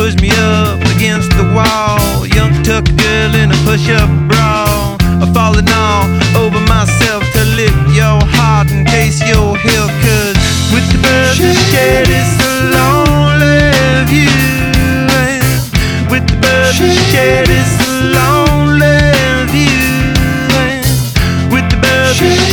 push me up against the wall. Young tuck girl in a push up bra. I'm falling all over myself to lift your heart in case your health. Cause with the birds that shed is the lonely view. With the birds that shed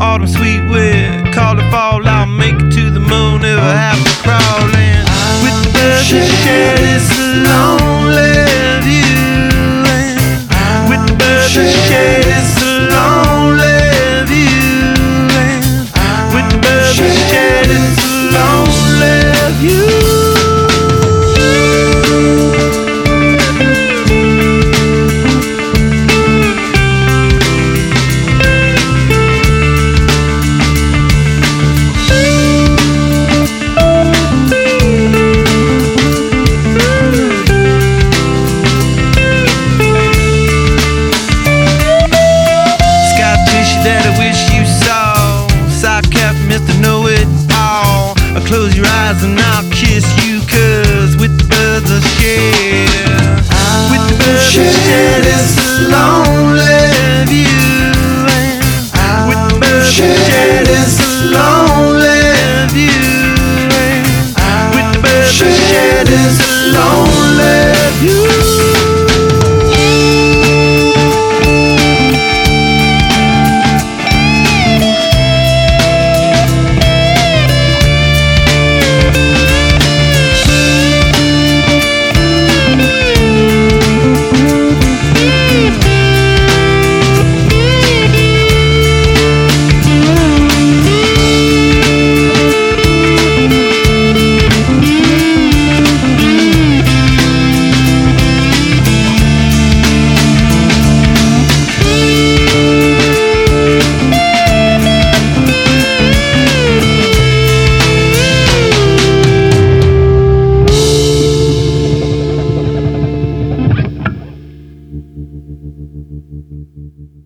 Autumn sweet wind, call it fall, I'll make it to the moon. If I Mr. Know It All. I close your eyes and I'll kiss you, cause with the birds of share, with the birds of share, it's alone. Mm-hmm.